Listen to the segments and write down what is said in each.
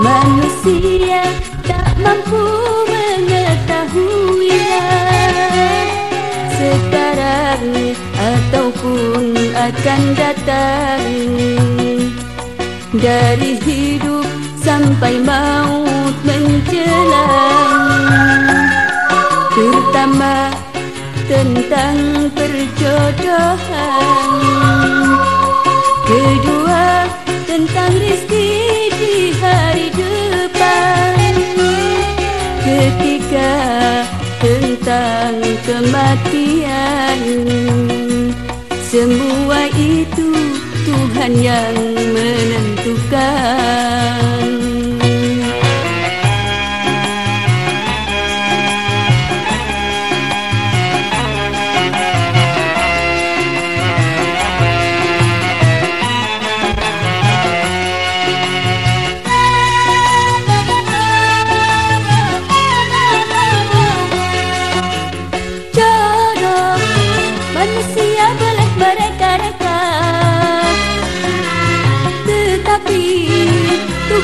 Manusia. Tak mampu mengetahui Sekarang ataupun akan datang. Dari hidup sampai maut menjelang. Terutama tentang perjodohan. Kedua tentang rezeki di hari depan. Ketiga tentang kematian Semua itu Tuhan yang menentukan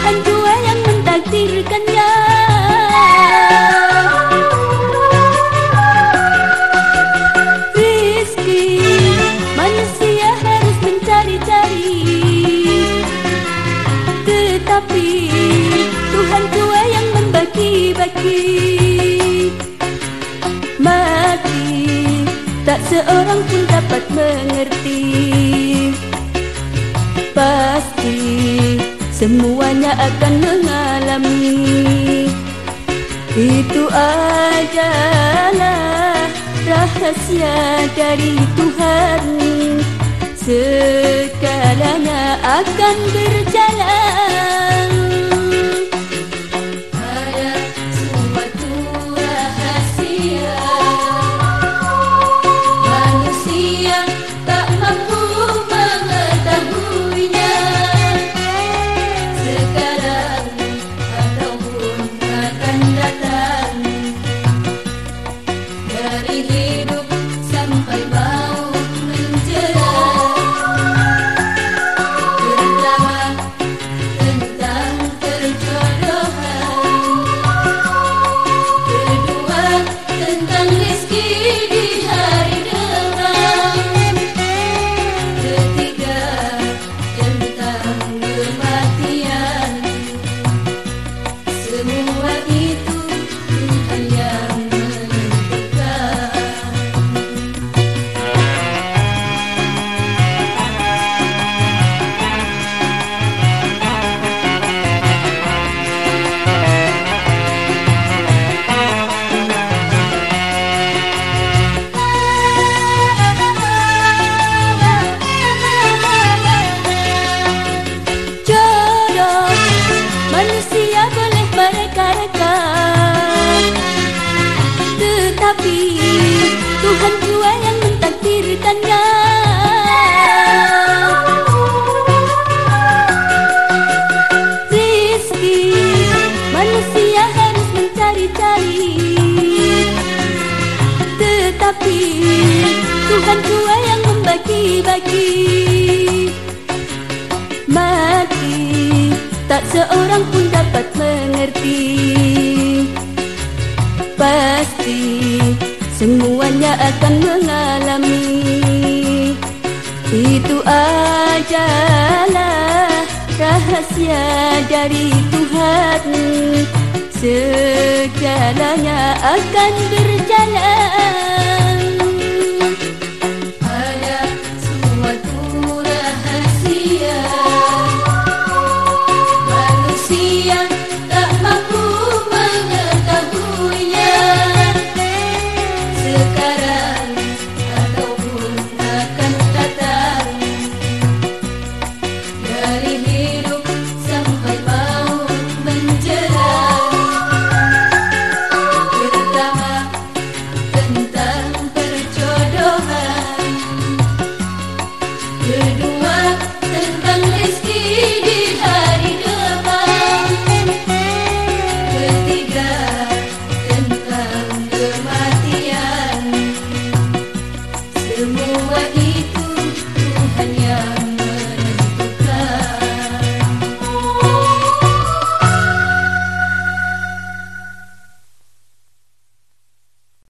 Tuhan jua yang mentakdirkannya Rizki manusia harus mencari-cari. Tetapi Tuhan jua yang membagi-bagi. Mati tak seorang pun dapat mengerti. Pasti semuanya akan mengalami. Itu adalah rahasia dari Tuhan. Segalanya akan berjalan Selamat Tetapi Tuhan jua yang mentakdirkannya. Rizki Manusia harus mencari-cari. Tetapi Tuhan jua yang membagi-bagi. Mati Tak seorang pun dapat mengerti. Pasti semuanya akan mengalami. Itu adalah rahasia dari Tuhan Segalanya akan berjalan